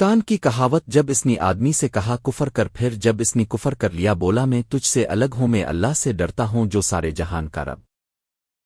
شتان کی کہاوت جب اس نے آدمی سے کہا کفر کر پھر جب اس نے کفر کر لیا بولا میں تجھ سے الگ ہوں میں اللہ سے ڈرتا ہوں جو سارے جہان کا رب